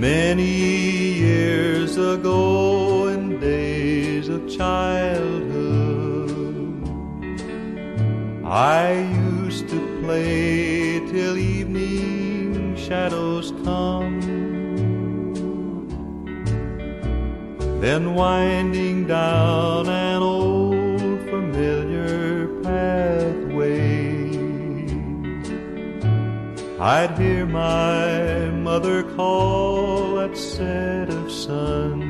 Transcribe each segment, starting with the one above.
Many years ago, in days of childhood, I used to play till evening shadows come. Then winding down an old familiar pathway, I'd hear my mother call at set of sun.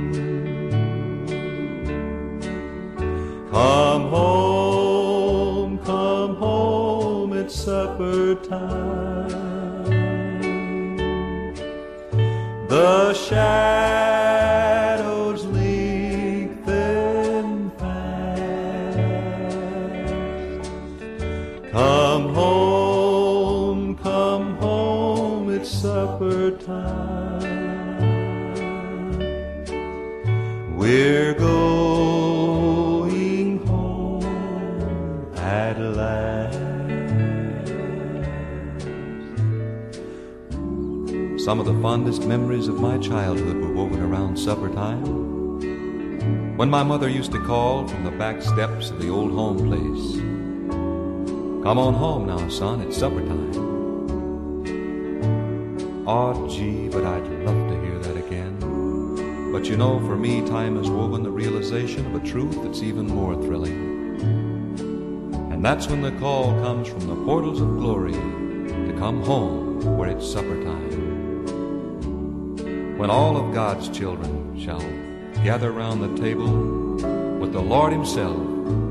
Come home, come home, it's supper time. The shadows Come home, come home, it's supper time. We're going home at last. Some of the fondest memories of my childhood were woven around supper time. When my mother used to call from the back steps of the old home place, Come on home now, son, it's supper time. Oh, gee, but I'd love to hear that again. But you know, for me, time has woven the realization of a truth that's even more thrilling. And that's when the call comes from the portals of glory to come home where it's supper time when all of God's children shall gather round the table with the Lord Himself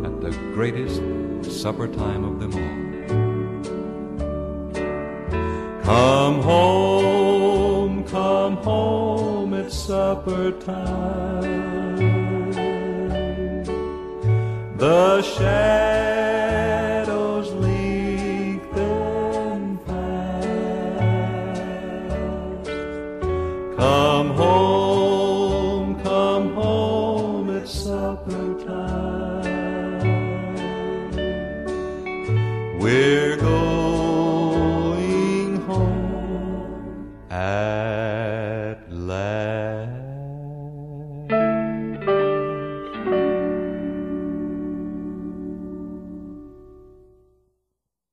at the greatest supper time of them all. Come home, come home, it's supper time. The shadows link them fast. Come home, come home, it's supper time. We're going home.